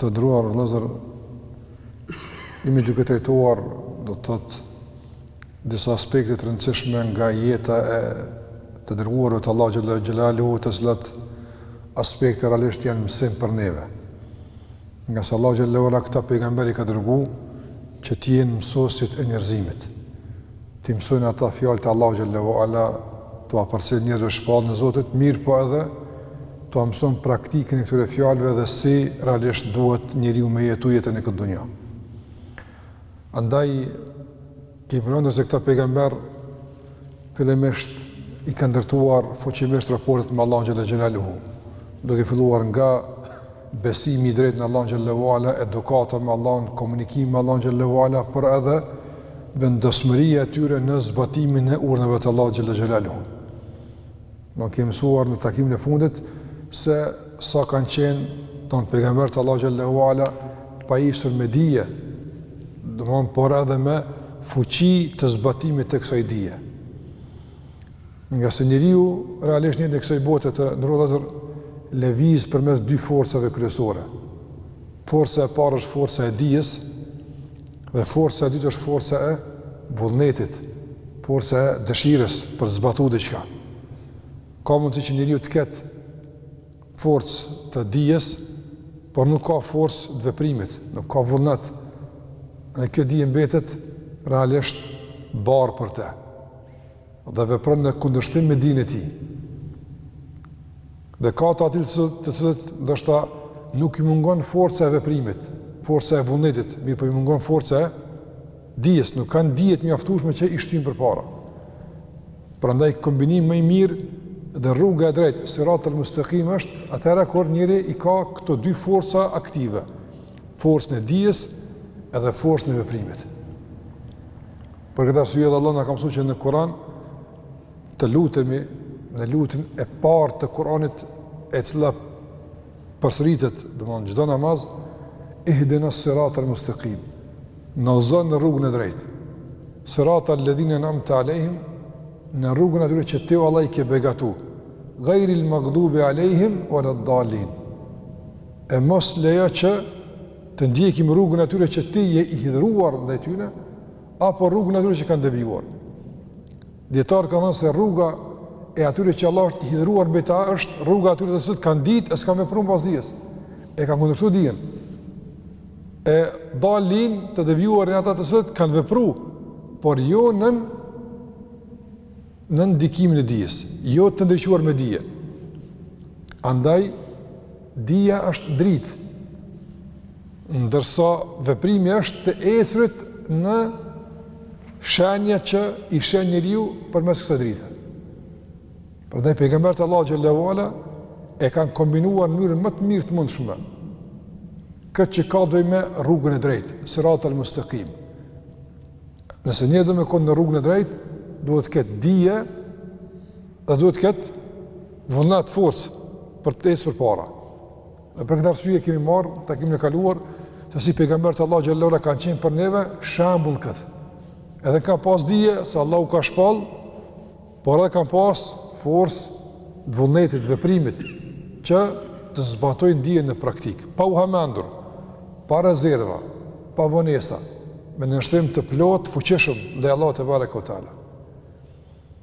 Të nderuar vëllezër, jemi duke trajtuar, do të thotë, disa aspekte të rëndësishme nga jeta e të dërguarve të Allahut xhelle xhelaluhu, të cilat aspekte realisht janë mësim për neve. Ngase Allahu xhelle ue ala këta pejgamberë i ka dërgu që t'jenë mësuesit e njerëzimit. T'i mësojnë ata fjalët e Allahut xhelle ue ala, t'ua përcjellin njerëzve shpalljen e Zotit, mirëpo edhe t'ua mësojnë praktikën e këtyre fjalëve dhe si realisht duhet njeriu me jetu jetën në këtë dunja. Andaj, kemi përmendur se këta pejgamberë fillimisht i kanë ndërtuar fuqimisht raportet me Allahun xhelle xhelaluhu, duke filluar nga besimi i drejtë në Allahun xhelle ue ala, edukata me Allahun, komunikimi me Allahun xhelle ue ala, por edhe vendosmëria e tyre në zbatimin e urdhrave të Allahut xhelle xhelaluhu. Domethënë kemi mësuar në takimin e fundit se sa kanë qenë domethënë pejgamberët e Allahut xhelle ue ala të pajisur me dije, domethënë por edhe me fuqi të zbatimit të kësaj dije. Ngase njeriu realisht në jetën e kësaj bote të nderuar vëllezër lëviz përmes dy forcave kryesore. Forca e parë është forca e dijes dhe forca e dytë është forca e vullnetit, forca e dëshirës për të zbatuar diçka. Ka mundësi që njeriu të ketë forcë të dijes, por nuk ka forcë të veprimit, nuk ka vullnet. E kjo dije mbetet realisht barrë për të. dhe vepron në kundërshtim me dijen e tij. Dhe ka të atillë të cilët ndoshta nuk i mungon forca e veprimit, forca e vullnetit, mirëpo i mungon forca e dijes, nuk kanë dije të mjaftueshme që i shtyjnë përpara. Prandaj kombinimi më i mirë dhe rruga e drejtë, siratul mustekim është, atëherë kur njeriu i ka këto dy forca aktive, forcën e dijes edhe forcën e veprimit. Për këtë arsye edhe Allahu na ka mësu që në Kur'an të lutemi në lutjen e parë të Kur'anit e cila përsëritet domethënë në çdo namaz ihdina siratal mustekim na udhëzo në rrugën e drejtë siratal ledhine enamte alejhim në rrugën e atyre që ti o Allah i ke begatu gajril magdubi alejhim ue led dalin e mos lejo që të ndjekim rrugën e atyre që ti je i hidhëruar ndaj tyre, apo rrugën e atyre që kanë devijuar. Dijetarët kanë thënë se rruga e atyre që Allah është i hidhëruar mbi ta është rruga e atyre të cilët kanë ditë e s'kanë vepru pas dijes. E kanë kundërshtu dijen. E dalin, të devijuar, janë ata të cilët kanë vepru, por jo nën ndikimin e dijes, jo të ndriçuar me dije. Andaj dija është dritë Ndërsa veprimi është të ecurit në shenja që i sheh njeriu përmes kësaj drite. Prandaj pejgamberët e Allahut xhelle ue ala e kanë kombinuar në mënyrën më të mirë të mundshme. Këtë që ka të bëjë me rrugën e drejtë, siratal mustekim. Nëse njeri do me konë në rrugën e drejtë, duhet të ketë dije dhe duhet të ketë vullnet, forcë për të ec përpara. Dhe për këtë arsye kemi marrë takimin e kaluar se si pejgamberët e Allahut xhelle ue ala kanë qenë për neve shembull në këtë. Edhe kanë pas dije se Allahu ka shpall, por edhe kanë pas forcë të vullnetit, të veprimit që të zbatojnë dijen në praktikë, pa u hamendur, pa rezerva, pa vonesa, me nënshtrim të plotë, të fuqishëm ndaj Allahut tebareke ue teala.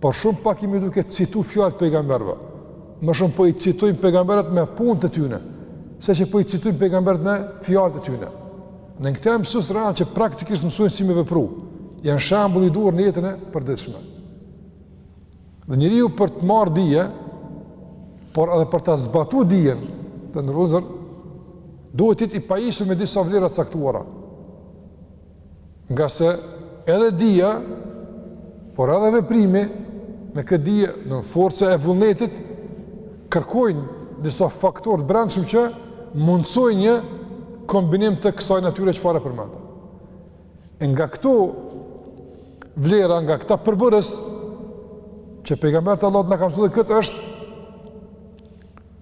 Por shumë pak jemi duke citu fjalët e pejgamberëve. Më shumë po i citojmë pejgamberët me punët e tyne, se që po i citojmë pejgamberët me fjalët e tyne. Në këtë mësues janë që praktikisht mësojnë si me vepru, janë shembull i duhur në jetën e përditshme. Dhe njeriu për të marrë dije, por edhe për ta zbatu dijen, të nderuar vëllezër, duhet të jetë i pajisur me disa vlera të caktuara. Ngase edhe dija, por edhe veprimi, me këtë dija, në forca e vullnetit, kërkojnë disa faktorë të brendshëm që mundësojnë një kombinim të kësaj natyre çfarë përmenda. E nga këto vlera, nga këta përbërës, që pejgamberët e Allahut na kanë mësu në këtë, është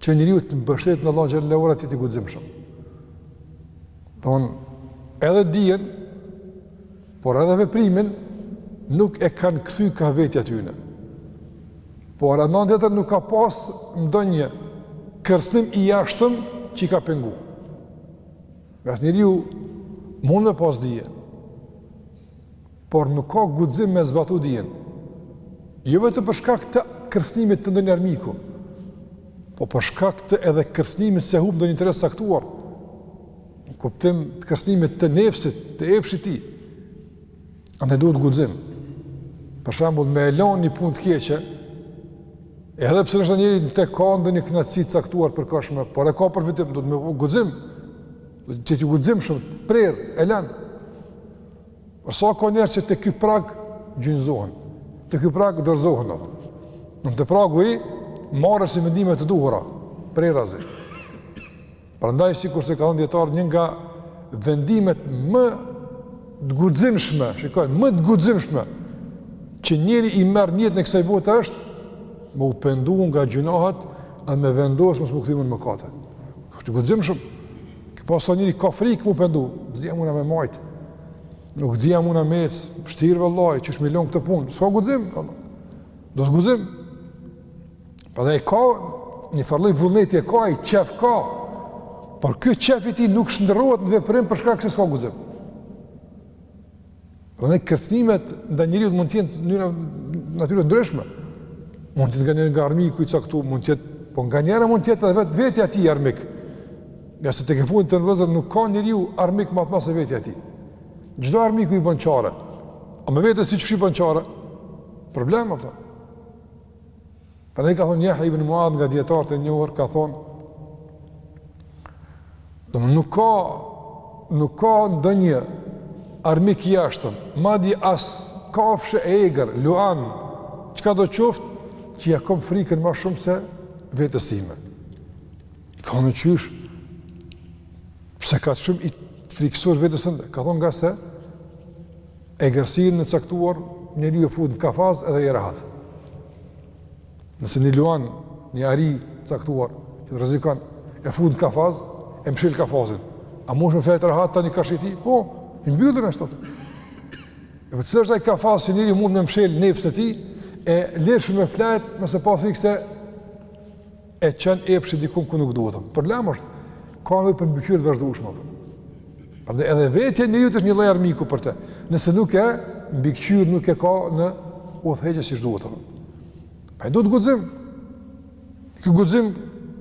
që njeriu të mbështetet në Allahun xhelle ue ala, të jetë i guximshëm. Don edhe dijen, por edhe veprimin nuk e kanë kthy kah vetja tyne. Por edhe n'anën tjetër nuk ka pas ndonjë kërcënim i jashtëm që i ka pengu. Ngase njeriu mund me pas dije, Por nuk ka guxim me zbatu dijen. Jo vetëm për shkak të kërcënimit të ndonjë armiku, po për shkak të edhe kërcënimit se humb ndonjë interes të caktuar. Në kuptim të kërcënimit të nefsit, të epshit të tij. Andaj duhet guxim. Për shembull, me e lon një punë të keqe, edhe pse ndoshta njeri në të ka ndonjë kënaqësi të caktuar të përkohshme, por e ka përfitim, duhet me guxim. Të jetë i guximshëm, prerë e lon. Por sa ka njerëz që te ky prag gjunjëzohen, te ky prag dorëzohen, dhe. Në atë prag ku i marrë si vendime të duhura, prerazi. Prandaj, sikurse ka thënë dijetarë, një nga vendimet më të guximshme, shiko, më të guximshme, që njeriu i merr në jetën e kësaj bote është, me u pendu nga gjynahet, dhe me vendosë mos me u kthy më në mëkate. Është i guximshëm, Se po sa njeri ka frikë m'u pendu, s'di a muna me majtë, nuk di a muna me ecë, vështirë vëlla, qysh me i lon këto punë, s'kom guxim, do guxim. Pra ai e ka, një farloj vullneti e ka, i qef ka, por ky qef i tij nuk shndërrohet në veprim për shkak se s'ka guxim. Prandaj kërcënimet ndaj njeriut mund të jenë në mënyra natyrë të ndryshme. Mund të jetë nga armiku i caktu, mund të jetë, po nganjëherë mund të jetë edhe vetë vetja e tij armik. Ngase tekefundit vëllezër nuk ka njeriu armik ma t'madh se vetja e tij. Çdo armiku i bën çare. A me vete si qysh i bën çare? Problem, apo. Prandaj ka thonë Jahja ibn Muadh nga dijetarët e njohur ka thonë Do më nuk ka nuk ka ndonjë armik i jashtëm, madje as kafsha e egër, luan, çka do qoftë që ia kam frikën ma shumë se vetes sime. I kanë: qysh pse kaq shumë i frikësohesh vetes tënde ka thonë ngase Egërsirën e caktuar, njeriu e fut në kafaz edhe je rahat. Nëse një luan, një ari i caktuar, që rrezikon, e fut në kafaz, e mshel kafazin. A munesh me fjet rahat tani karshi tij? Po, i mbyllun ashtu. E po cili është ai kafaz që njeriu mund me mshel nefsin e tij, e le që me fjet, nëse pa pikë se e çon epshi dikun ku nuk duhet. Prandaj ka nevojë për mbikëqyrje të vazhdueshme. Prandaj edhe vetja e njeriu është një lloj armiku për të. Nëse nuk e mbikëqyr, nuk e ka në udhëheqje siç duhet. Ai do guxim. Ky guxim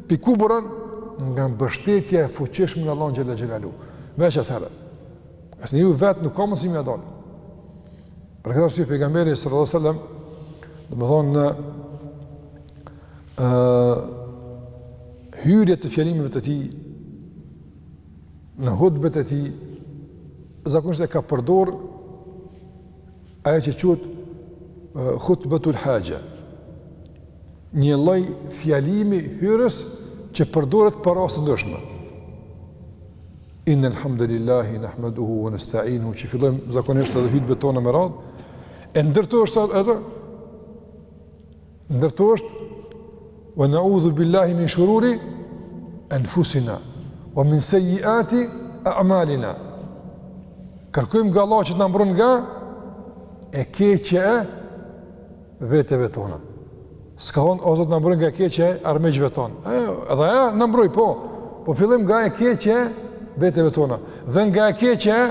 pikë buron nga mbështetja e fuqishme në Allahun xhel-le xhelaluhu. Veç atëherë. As njeriu vet nuk ka mundësi me dal. Për këtë arsye pejgamberi sallallahu alajhi wasallam, domethënë në Ë hyrje të fjalimeve të tij në hutbet e tij zakonisht e ka përdor ajo që quhet hutbetul haxhe. Një lloj fjalimi hyrës që përdoret për raste të ndryshme. Inna alhamdulillahi nahmaduhu wa nasta'inuhu që fillojmë zakonisht edhe hutbet tona me radhë. E ndër to është edhe Ndër to është wa na'udhu billahi min shururi anfusina wa min sayyiati a'malina. Kërkojmë nga Allahu që të na mbron nga e keqja e veteve tona. S'ka thonë, o Zot, na mbroj nga e keqja e armiqve tonë. Edhe ja, na mbroj, po. Po fillim nga e keqja e veteve tona. Dhe nga e keqja e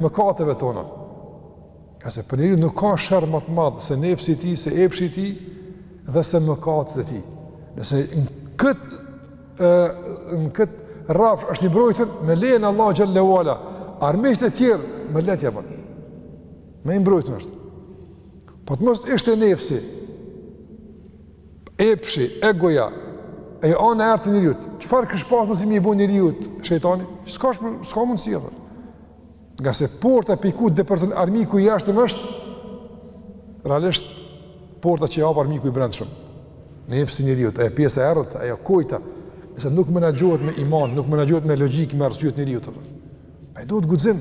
mëkateve tona. Ngase për njeriun nuk ka sherr ma të madh se nefsi i tij, se epshi i tij dhe se mëkatet e tij. Nëse në këtë, në këtë rrafsh është i mbrojtun, me lejen Allah xhel-le ve ala, armiqtë e tjerë, ma lehtë ia bon. Ma i mbrojtun është. Po të mos ishte nefsi, epshi, egoja, ajo ana e errët e njeriut, çfarë kish pas mundësi me i bo njeriut shejtani? S'ka, s'ka mundësi e Ngase porta prej ku depërton armiku i jashtëm është, realisht, porta që ia hap armiku i brendshëm. Nefsi i njeriut, ajo pjesa e errët, egoja, nëse nuk menaxhohet me iman, nuk menaxhohet me logjikë, me arsye të njeriut. Ai duhet guxim,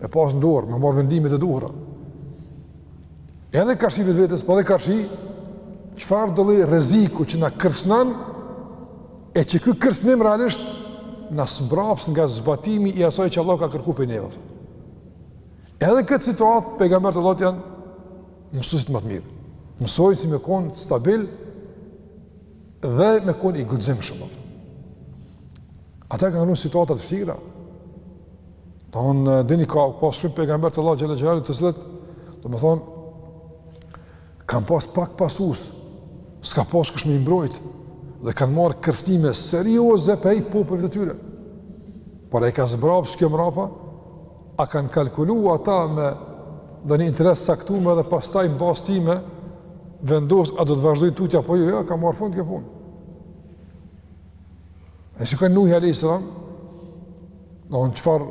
me pas në dorë, me marrë vendimet e duhura. Edhe karshi vetvetes, po edhe karshi çfarëdo lloj rreziku që na kërcnon, E që ky kërcënim realisht na zmbraps nga zbatimi i asaj që Allah ka kërku pej neve. Edhe këtë situatë, pejgamberët e Allahut janë mësuesit më të mirë. Mësojnë si me kon stabil dhe me kon i guximshëm. Ata kanë ra në situata të vështira. Do të dini ka pas shumë pejgamberë të Allahut xhel-le xhelaluhu të cilët domethonë Kanë pas pak pasues, s'ka pas kush me i mbrojt, dhe kanë marrë kërcnime serioze prej popujve të tyre. Por a i ka zmbraps kjo mrapa, a kanë kalkulu ata me ndonjë interes të caktum edhe pastaj në bazë të tij me vendos a do të vazhdojnë tutje apo jo, jo, ka marrë fund kjo punë. E shikon Nuhi a.s. Në, në çfarë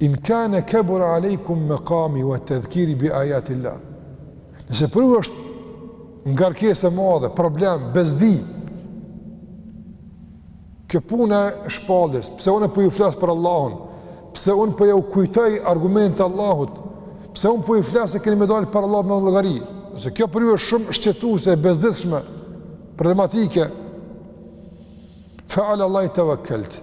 In kane kebure alejkum mekami wa tedhkiri bi ajatil-lah. Nëse për ju është ngarkesë e madhe, problem, bezdi, kjo puna e shpalljes, pse unë po ju flas për Allahun, pse unë po ju kujtoj argumentet e Allahut, pse unë po ju flas e keni me dalë para Allahut në llogari, nëse kjo për ju është shumë shqetësuese, e bezdisshme, problematike, fa ala Allahi tevekkeltu,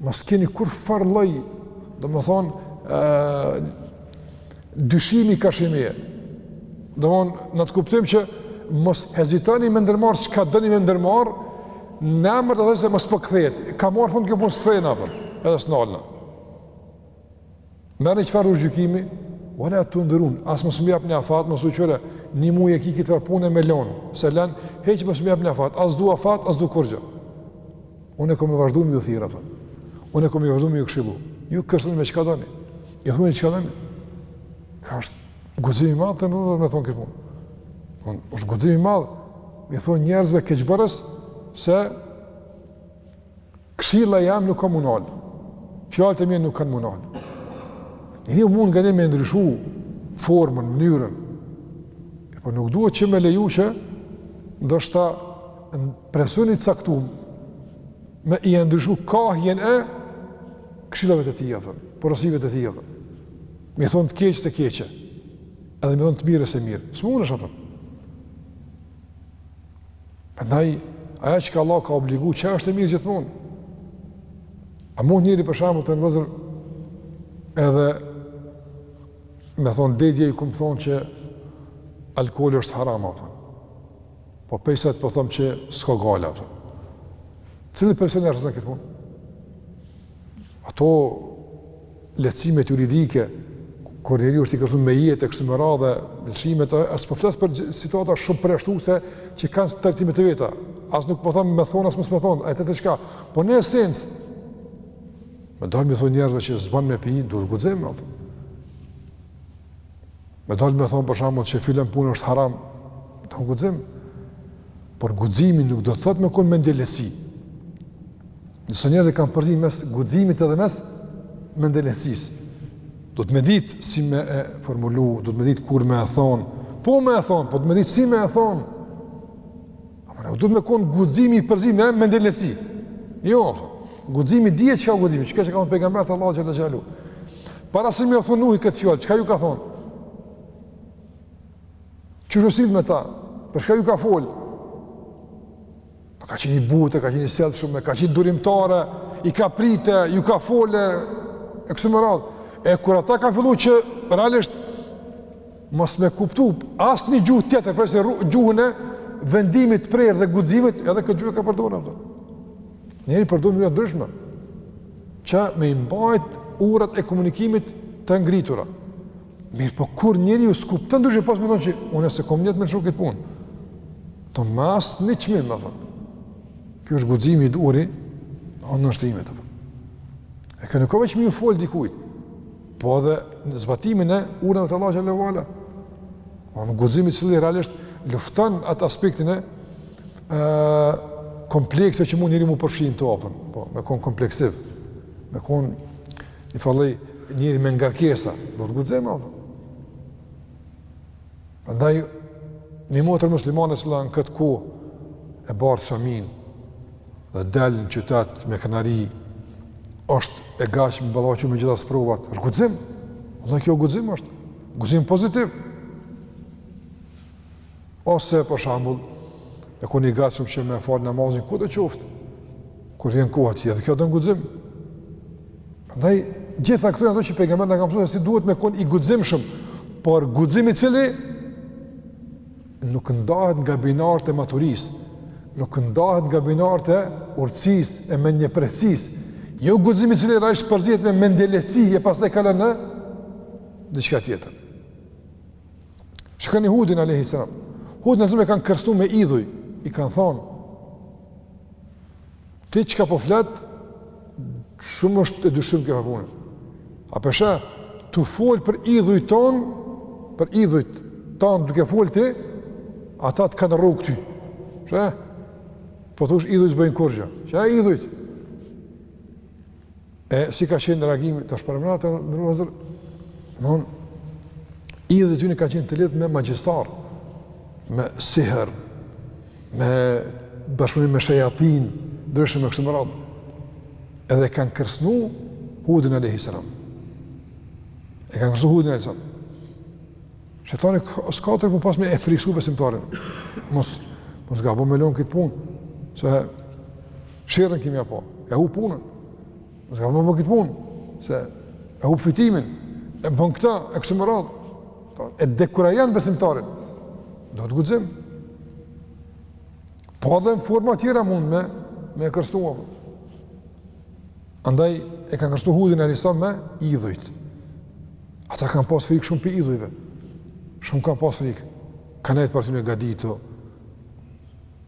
Mos keni kurrfarë lloj, domethonë, dyshimi karshi meje. Domethonë, në atë kuptim që mos hezitoni me ndërmarrë çka doni me ndërmarrë, në emër të asaj se mos po kthehet. Ka marrë fund kjo punë, s'kthehna, për, edhe s'nalna. Merre çfarëdo gjykimi, që e dëshiron, as mos m'jep një afat, mos qitni, ni muj e ki këtë farë pune me lon, s'e lan, hiç mos m'jep një afat, as du afat, as du kurgjo. Unë kom me vazhdu me ju thirr, për. unë kom me vazhdu me ju këshillu, ju kërcënomni çka doni, ju thuni çka doni, kjo është guxim i madh domethënë me thonë këtë punë. Unë, është guxim i madh, me u thonë njerëzve keqbërës, se Këshilla jem nuk ka munal. Fjalët e mia nuk kanë munal. Njeri mund nganjëherë me ndryshu formën, mënyrën, po nuk duhet që me leju që ndoshta një presion i caktum me ia ndryshu kahjen e këshillave të tija, për, porosive të tija. Për. Me i thonë të keqes e keqe, edhe me i thonë të mirës e mirë. S'mun është, apton. Prandaj ajo që ka Allahu obligu që është e mirë gjithmonë. A mund njeri për shembull të ngrihet edhe me thonë deri dje kom thonë që alkoholi është haram, apton. Po prej sot po thom që s'ka gajle, apton. Cili person e arsyeton këtë punë? ato lehtësimet juridike kur njeriu është i kërcënuar me jetë kështu me radhë, lëshimet, s'po flas për situata shumë përjashtuese që kanë trajtimet të veta. As nuk do me thon as mos me thon, e tjetër çka. Po në esencë me dal me thon njerëzve që s'bën me pi, duhet guxim me thon. Me dal me thon për shembull që filan punë është haram, duhet guxim. Por guximi nuk do të thotë me kon mendjelehtësi. Nëse njerëzit e kanë përzi mes guximit edhe mes mendjelehtësisë. Duhet me ditë si me e formulu, duhet me ditë kur me e thon, po me e thon, po duhet me ditë si me e thon. Nuk duhet me kon guximi i përzi me mendjelehtësi. Jo, guximi dihet çka guximi, çka ka thënë pejgamberi sallallahu alajhi wasallam. Para se me u thonë Nuhi këtë fjalë, çka ju ka thonë? Qysh u sill me ta? Për çka ju ka fol? Po ka qenë i butë, ka qenë i sjellshëm, ka qenë durimtare, i ka prite, ju ka fole, e kështu me radhë. E kur ata kanë fillu që realisht mos me kuptu asnjë gjuhë tjetër, përpos gjuhën e vendimit të prerë dhe guximit, edhe këtë gjuhë e ka përdor, apton. Njeri përdor mënyra të ndryshme, që me i mbajt urat e komunikimit të ngritura. Mirëpo kur njeriu s'kupton ndryshe, pas me thonë që unë s'e kom nijet me e lëshu këtë punë. Domethënë me asnjë çmim, me thonë. Kjo është guximi i Nuhit, o nënshtrimi të përë. E kjo nuk o veç me ju folë dikujt, po edhe në zbatimin e urdhrave të Allahut xhele ve ala. O një guxim i cili realisht luftan atë aspektin e e, komplekse që mund njeriun me përfshi, apton, po, me konë kompleksiv, me konë I lloj-lloj njeri me ngarkesa, do guxim apo. Prandaj një motër muslimane e cila në këtë kohë e bar shaminë dhe del në qytet me krenari, është e gatshme me u ballafaqu me gjitha sprovat, është guxim, dhe ky guxim është, guxim pozitiv. Ose, për shambull, me kon i gatshëm që me fal namazin, ku të qoftë, kur vjen koha e tij, edhe kjo don guxim. Prandaj gjitha këto e ato që pejgamberi na ka mësu se si duhet me kon i guximshëm, por guxim i cili nuk ndahet nga binarët e maturisë, nuk ndahet nga binarët e urtësisë e mendjemprehtësisë, jo guxim i cili realisht përzihet me mendjelehtësi, e pastaj kalon në, në diçka tjetër. Shikoni Hudin alayhi salam. Hudin a.s. e kanë kërcnu me idhuj, i kanë thonë Ti çka po flet shumë është e dyshimtë kjo punë. A për shkak tu fol për idhujt tonë, për idhujt tonë duke fol ti, ata të kanë ra ty. Çe? Po thush idhujt s'bëjnë kurgja. Qe idhujt? E si ka qenë reagimi tash për mënata ndërmjet? Domthon idhujt e tyre kanë qenë të lidht me magjistar, me sihr, me bashkëpunim me shejatin të ndryshëm e kështu me radhë. Edhe kanë kërcënu Hudin alayhi salam. E kanë kërcënu Hudin alayhi salam. Shejtani s'ka tjetër punë pos me e friksu besimtarin. Mos, mos gabo me lon këtë punë. Se Sherrin kemi apo, e hup punën, mos gabo me bo këtë punë, se e hup fitimin, e bën këta, e kështu me radhë, e dekurajon besimtarin, do guxim. Po edhe në forma tjera mund me, me kërcnu apo. Andaj e kanë kërcnu Hudin alayhi salam me idhujt. Ata kanë pas frikë shumë prej idhujve. Shumë kanë pas frikë. Kanë nejt para tyne gatitu,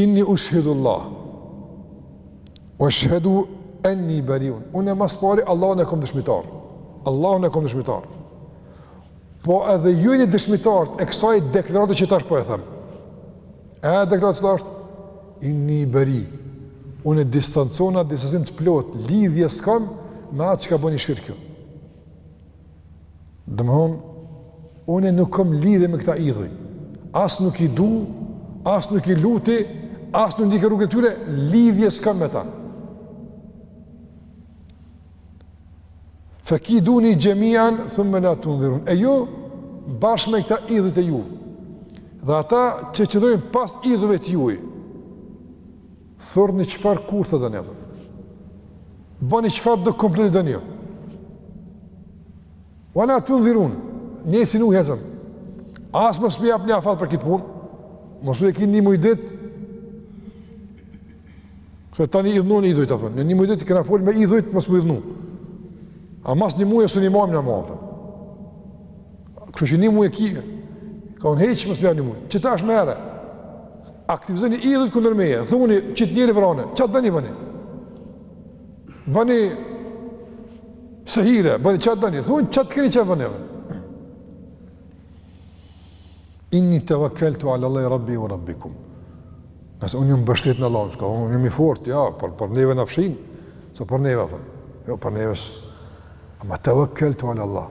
Inni ushhidullah, weshhedu enni i beriun, unë e më së pari Allahun e kom dëshmitar, Allahun e kom dëshmitar, po edhe ju jini dëshmitarë të kësaj deklaratë që tash po e them, e deklarata është, inni i beri, unë distancona, distancim të plot, lidhje s'kam, me atë që bëni shirk ju. Domethon, unë nuk kom lidhe me këta idhuj, as nuk i du, as nuk i luti, as nuk ndjeki rrugën e tyre, lidhje s'kam me ta. Fe kiduni xhemian, thumme la tundhirun, e ju bashkë me këta idhujt e juj, dhe ata që qëndrojnë pas idhujve të juj, Thurni çfarë kurthe doni. Bëni çfarë do komploti doni. Wa la tundhirun, ne si nuk hezëm. As mos m'jepni afat për këtë punë, mos thu e ki një muj ditë, se tani idhnu një idhujt, në një muj ditë kena folë me idhujt, mos m'u idhnu. A mas një muje së një mamë një mamë, kështu që një muje kime, ka unë hiç mos m'jepni muj, që tash menjëherë, Aktivizoni idhujt kundër meje, thuni qit njeri vrane, ça t'doni bëni. Bëni sehire, bëni ça t'doni, thuni ça t'keni qejf bëni. Inni tevekkeltu alallahi rabbi ue rabbikum. Nëse unë jom mbështet në Allah, nëse unë jom i fort, ja, për, për neve në fshin, se për neve, për, jo, për neve, ama tevekkeltu alallah.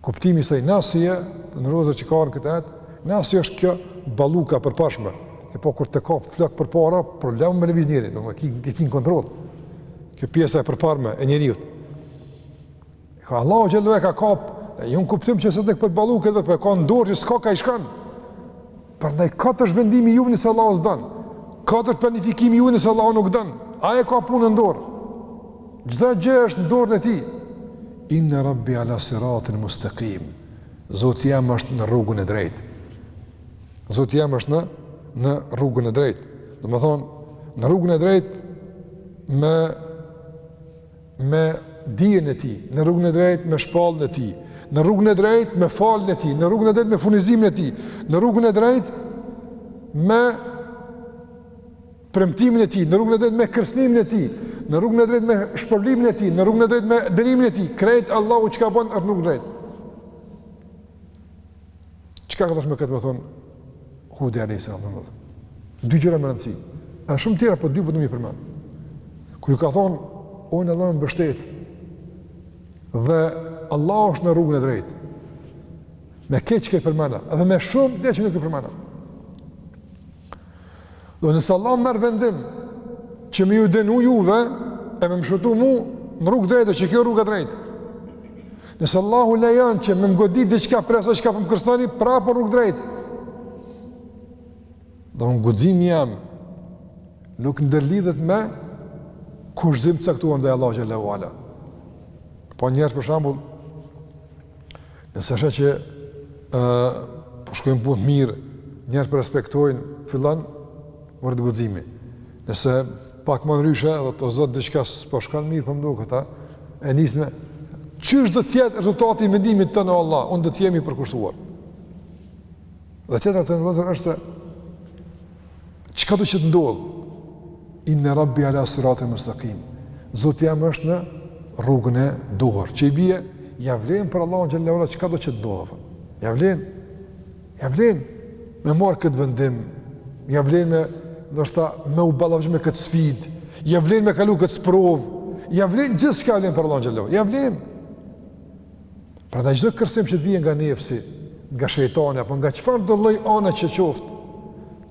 Kuptimi i saj nasie, në rrugë që kanë këtë atë, nasie është kjo balluka e përparshme. E po kur të kap flokt përpara, problem me lëviz njeri, do të thotë e ki n'kontroll. Kjo pjesa e përparme e njeriut. Ka Allahu xhelle e ka kap, e jo n'kuptim që sot tek për balluke, po e ka n'dorë që s'ka ka i shkon. Prandaj kot është vendimi juj nëse Allahu s'don. Kot është planifikimi juj nëse Allahu nuk don. Ai e ka punën në dorë. Çdo gjë është në dorën e tij. Inna rabbi ala siratin mustaqim. Zoti jam është në rrugën e drejtë. Zoti jam është në në rrugën e drejtë. Domethonë në rrugën e drejtë me me dijen e tij, në rrugën e drejtë me shpalljen e tij, në rrugën e drejtë me faljen e tij, në rrugën e drejtë me furnizimin e tij, në rrugën e drejtë me premtimin e tij, në rrugën e drejtë me kërcënimin e tij, në rrugën e drejtë me shpërblimin e tij, në rrugën e drejtë me dënimin e tij, krejt Allahu çka bën është në rrugën e drejtë. Çka ka dasht me këtë me thonë Hudi a.s. Dy gjëra me rëndësi. E shumë tjera, po dy po du me i përmen. Kur ju ka thonë, unë n'Allah jom mbështet, dhe Allahu është në rrugën e drejtë, me krejt çka i përmena, edhe me shumë tjera që nuk i përmena. Dhe nëse Allahu merr vendim që me ju dënu juve e me më shpëtu mu në rrugë t'drejtë, që kjo rrugë e drejtë. Nëse Allahu lejan që me më godit diçka prej asaj, çka po më kërcnoni, prapë rrugë e drejtë. Dhe unë guximi jam nuk ndërlidhet me kushtëzim të caktuar ndaj Allahut xhelle ue ala. Po njerëz për shembull, Nëse sheh që po shkojnë punët mirë, njerëz po respektojnë, fillon i rritet guximi. Nëse pak ma ndryshe, thot o Zot diçka s'po shkon mirë, po më duket ata e nisën me qysh do të jetë rezultati i vendimit tond o Allah, unë do të jem i përkushtuar. Dhe tjetra o vëllezër është se çka do që të ndodh? Inna Rabbi ala siratin mustaqim. Zoti jem është në rrugën e duhur. Që i bie, ja vlen për Allahun xhele ve ala çka do që të ndodh. Ja vlen. Ja vlen me marr këtë vendim. Ja vlen me ndoshta me u ballavë me këtë sfidë. Ja vlen me kalu këtë sprovë. Ja vlen gjithçka vlen për Allahun xhele ve ala. Ja vlen. Prandaj çdo kërcnim që të vijë nga nefsi, nga shejtani apo nga çfarëdo lloj ane që qoftë,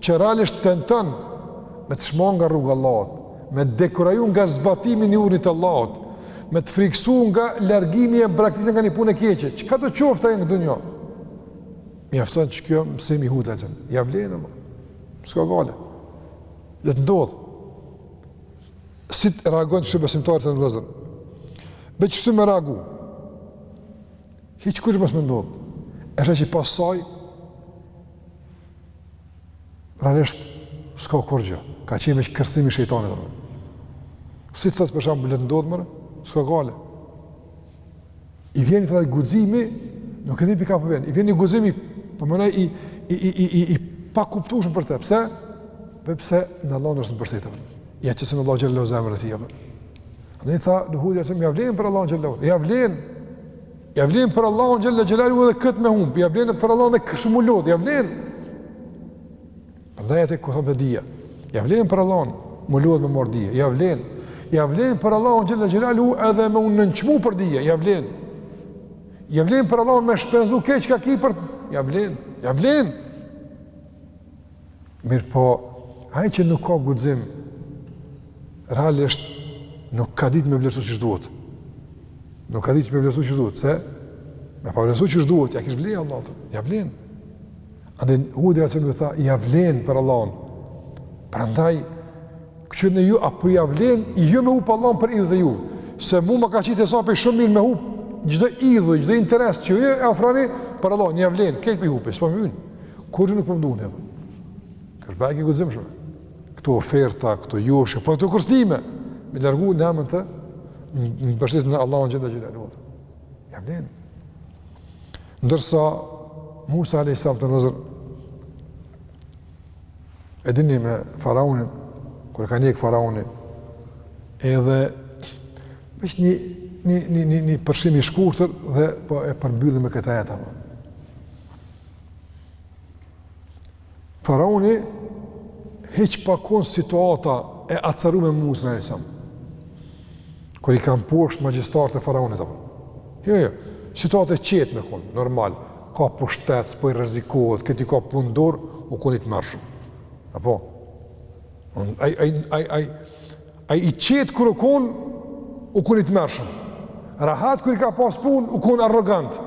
që realisht tenton me të shmangë nga rruga e Allahut, me të dekuraju nga zbatimi i urdhit të Allahut, me të frikësu nga largimi e braktisja nga një punë e keqe, çka do qoftë ajo në dunja. Mjafton që ky mësimi i Hudit. Ja vlen apo? S'ka gajle. Le të ndodhë. Sikur të reagojnë kështu besimtarët o vëllezër? Veç kështu me reagu. Hiç kurgjo mos me ndodh. E sheh që pasoj realisht s'ka kurgjo. Ka qenë veç kërcnim i shejtanit. Si thotë për shembull, le të ndodh more, s'ka gajle. I vjen një guxim, nuk e di pi kah po vjen. I vjen një guxim i po më i i i i i, i pakuptueshëm për te. Pse? Po se në Allahun është mbështetë. Ja që se në Allahun xhele zemra e tij. Dhe i tha, Hudi që më ja vlen për Allahun xhele. Ja vlen. Ja vlen për Allahun xhele xhelaluhu edhe këtë me humb. Ja vlen për Allahun shumë me u lodh. Ja vlen. Prandaj atë ku thotë dia, ja vlen për Allahun, me u lodh me marr dije, ja vlen. Ja vlen për Allahun xhele xhelaluhu edhe me u nënçmu për dije, ja vlen. Ja vlen për Allahun me shpenzu kejt çka ki për ja vlen, ja vlen. Mirëpo, ai që nuk ka guxim realisht nuk ka ditë me vlerësu si duhet. Nuk ka ditë me vlerësu si duhet, se me pas vlerësu si duhet, ja kish vlen Allahu, ja vlen. Andaj Hudi atyne u tha, ja vlen për Allahun. Prandaj që në ju apo ja vlen, ju me hup Allahun për idhuj. Se mua më ka qitë sa për shumë mirë me hup çdo idhull, çdo interes që ju e ofroni për Allahun, ja vlen, kejt me hup, s'po më vyn. Kurgjo nuk po më duhen. Kër bëj që guxim shumë. Këto oferta, këto joshje, po këto kërcnime, me largu në amën të, me u mbështetë në Allahun xhele xhelaluhu. Ja vlen. Ndërsa, Musa a.s. o vllazën, e dini me faraonin, kur e ka njekë faraoni, edhe veç një, një, një, një, një përshkrim i shkurtër dhe po e përmbyllim me këtë ajet, amë. Faraoni hiç pa kon situata e acaru me Musan alejhi selam. Kur i ka mposht magjistarët e faraonit, apo? Jo, jo, situata e qetë me kon, normal, ka pushtet, s'po i rrezikohet, këti ka pundur, u kon i tmerrshëm. Apo? Ai, ai, ai, ai, ai i qetë kur u kon, u kon i tmerrshëm. Rahat kur i ka pas pun, u kon arrogant.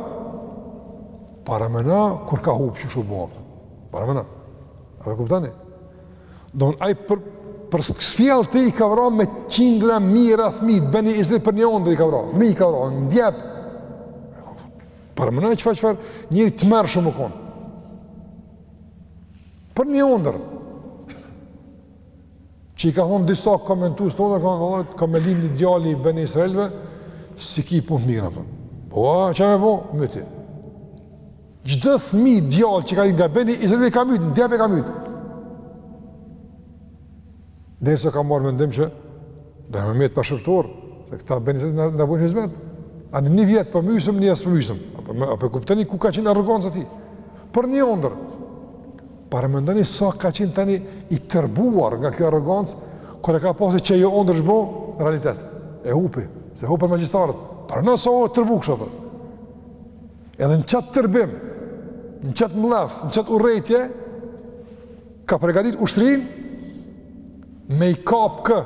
Paramena, kur ka hupë qysh u bo. Paramena. A me kuptani? Do në ai për, për sfjallë të i ka vra me qindra mijëra fmi, të Beni Israil për një ondërr i ka vra. Fmi i ka vra, në djep. Paramena, çfar çfar njeri i tmerrshëm u konë. Për një ondërr. Që i ka thonë disa komentues t'ondrrës, kanë thonë, "Oj, ka me lind ni djal i Beni Israelve, s'i ki punët mirë apo." Po, çka me bo? Myti. Çdo fëmi djalë që ka nga Beni Israelve ka myt, n'djep e ka myt. Derisa ka marrë mendim që do të mbet pa shërbtorë, se këta Beni Israelt na na bëjn hizmet. A në një vjet po mysëm, një s'po mysëm. A po, a po kuptoni ku ka qenë arroganca e tij? Për një ondërr. Paramendoni sa ka qenë tani i tërbuar nga kjo arrogancë, kur e ka pa se që ajo ondërr është bo realitet. E hupi, se hupi magjistarët. Paramena sa u tërbu kështu atëher. Edhe në qatë tërbim, në qatë mllef, në qatë urrejtje, ka pregatit ushtrinë me i kapë kë,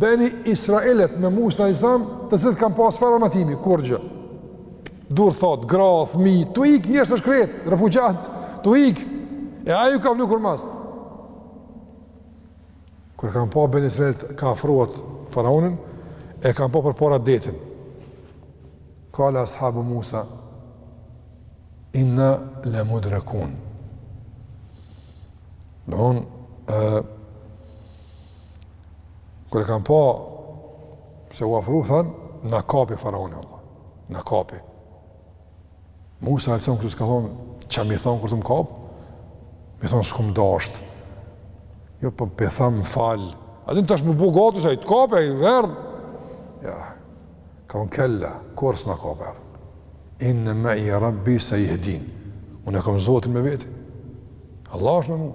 Beni Israelet me Musën alejhi selam, të cilët s'kanë pas farë armatimi, kurgjo. Durthatë, gra, fmi, tu ik njerëzit e shkretë, refugjatë, tu ik, e ai ju ka vnu kur mas. Kur e kan pa Beni Israelt ka afrohet faraoni, e kan pa përpara detin. Kale ashabu Musa, inna le mudrekun. Në hon, e, kur e kan pa se u afru, than, na kapi faraoni, Allah. na kapi. Musa alejhi selam këtu s'ka thonë, çka me i thonë kur të më kapë? Me i thonë s'kom dashtë. Jo, për po, po i tham më fal. A din tash me u bo gati, sa i të kapë, a i verdhë. Ja, kale kella, kurr s'na kapë, ja. Inne meije rabbi sejehdin. Unë e kam Zotin me veti. Allah është me mu.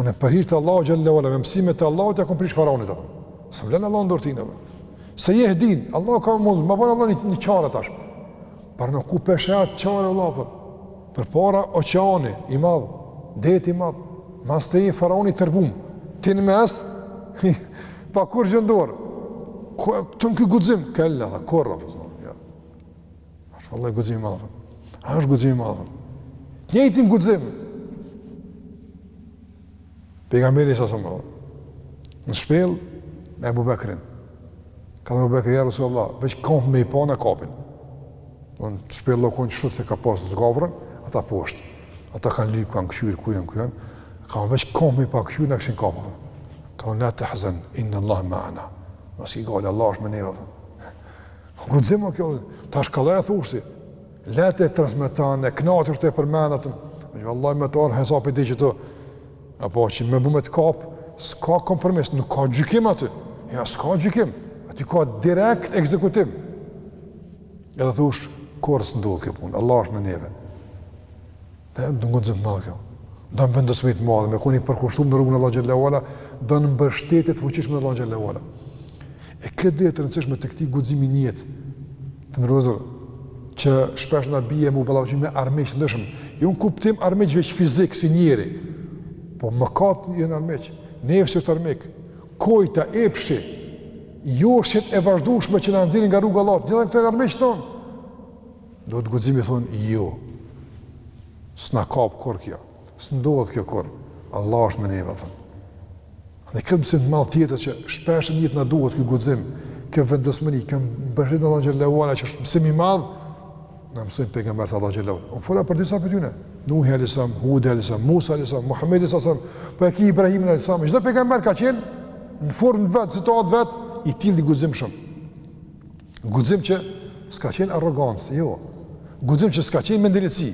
Unë për hir të Allahut xhelle ue ala me mësime të Allahut ja kam prish faraonit apo. S'më len Allahu n'dorë tina. Sejehdin, Allahu ka mund, më bën Allahu një çare tash. Por nuk ku pe sheh atë çare Allahu për. Përpara oqeani i madh, deti i madh, mas teje faraoni i tërbum. Ti në mes pa kurgjo n'dorë. Ku të ky guxim kella, kurr, a po. Ja. Është vallahi guxim i madh. Është guxim i madh. Njëjtin guxim. Pejgamberi sallallahu alaihi wasallam në shpellë, me Ebu Bekrin. Ka thonë Ebu Bekri, ja Resulallah, veç kambët me i pa na kapin. Në shpellë o konë qështu, ka pas një zgavër, ata poshtë. Ata kanë lypë, kanë kqyrë, ku janë, ku janë. Ka thonë veç kambët me i pas kqyrë, na kishin kapë. Ka thonë la tahzen, innallahe meana. Mos ki gajle, Allahu është me neve. O guxim o kjo, tash kollaj e thush ti, lehtë e transmeton, e kënaqur ta përmend atë. Ai vallahi me t'ardh hesapi diç këtu. Apo që me bo me të kap, s'ka kompromis, nuk ka gjykim aty. Ja s'ka gjykim, aty ka direkt ekzekutim. Edhe thush kurrë s'ndodh kjo punë, Allahu është me neve. Dhe don guxim të madh kjo. Don vendosmëri të madhe, me kon i përkushtuar në rrugën e Allahut xhelle ve ala, don mbështetje të fuqishme në Allahun xhelle ve ala. E këtë dhe të rëndësishme të këtij guximi në jetë. Të nderuar vëllezër që shpesh na bie me u ballafaqu me armiq të ndryshëm. Jo në kuptim armiq veç fizik si njeri. Po mëkatet janë armiq, nefsi është armik. Kojta, epshi, joshjet e vazhdueshme që na nxjerrin nga rruga e Allahut, gjithë këto janë armiqtë tonë. Duhet guxim me i thonë jo. S'na kap kurrë kjo. S'ndodh kjo kurrë. Allahu është me ne vëllai. Dhe këtë mësim të madh tjetër që shpesh në jetë na duhet ky guxim, kjo vendosmëri, kjo mbështetja në Allahun xhelle ve ala që është mësim i madh. Na mësojnë pejgamberët e Allahut xhelle ve ala. Unë fola për disa prej tyne. Nuhi alayhis salam, Hud alayhis salam, Musa alayhis salam, Muhamedi alayhis salam, po e ki Ibrahim alayhis salam, çdo pejgamber ka qenë në formë të vet, situatë të vet, i tillë i guximshëm. Guxim që s'ka qenë arrogancë, jo. Guxim që s'ka qenë mendjelehtësi,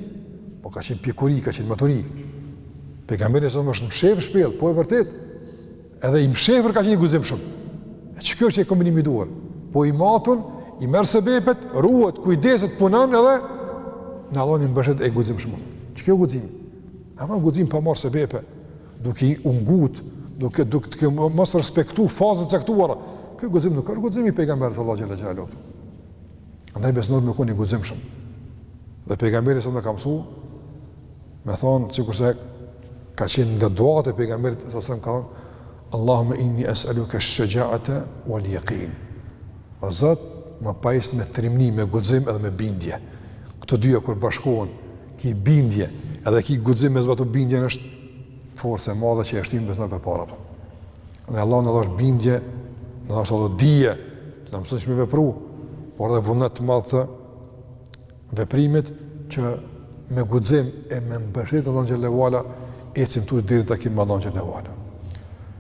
po ka qenë pjekuri, ka qenë maturi. Pejgamberi sallallahu alaihi wasallam është mshef në shpellë, po e vërtetë. Edhe i mshefur ka qenë i guximshëm. E qikjo është kombinimi i duhur. Po i matun, i merr sebepet, ruhet, kujdeset, punon edhe në Allahun mbështetet e i guximshëm. Qikjo o guximi. Ama guxim pa marr sebepe. duke u ngut, duke duke mos respektu faza të caktuara. Ky guxim nuk është guximi i pejgamberëve të Allahut xhelle xhelaluhu. Andaj besimtari me kon i guximshëm. Dhe pejgamberi sallallahu alaihi wasallam na ka mësu, me thonë, sikurse ka qenë nga duat e pejgamberit sallallahu alaihi wasallam ka thonë, Allahumma inni as'aluka ash-shaja'ata wal-yaqin. O Zot, më pajis me trimni, me guxim edhe me bindje. Këto dyja kur bashkohen, Ki bindje, edhe ki guxim me zbatu bindjen është forcë e madhe që e shtyn besimtarin përpara. Po. Dhe Allahu na dhashtë bindje, na dhashtë Allahu dije, që na mëson qysh me vepru, por edhe vullnet të madh të veprimit që me guxim e me mbështetje në Allahun xhelle ve ala, ecim deri te takimi me Allahun xhelle ve ala.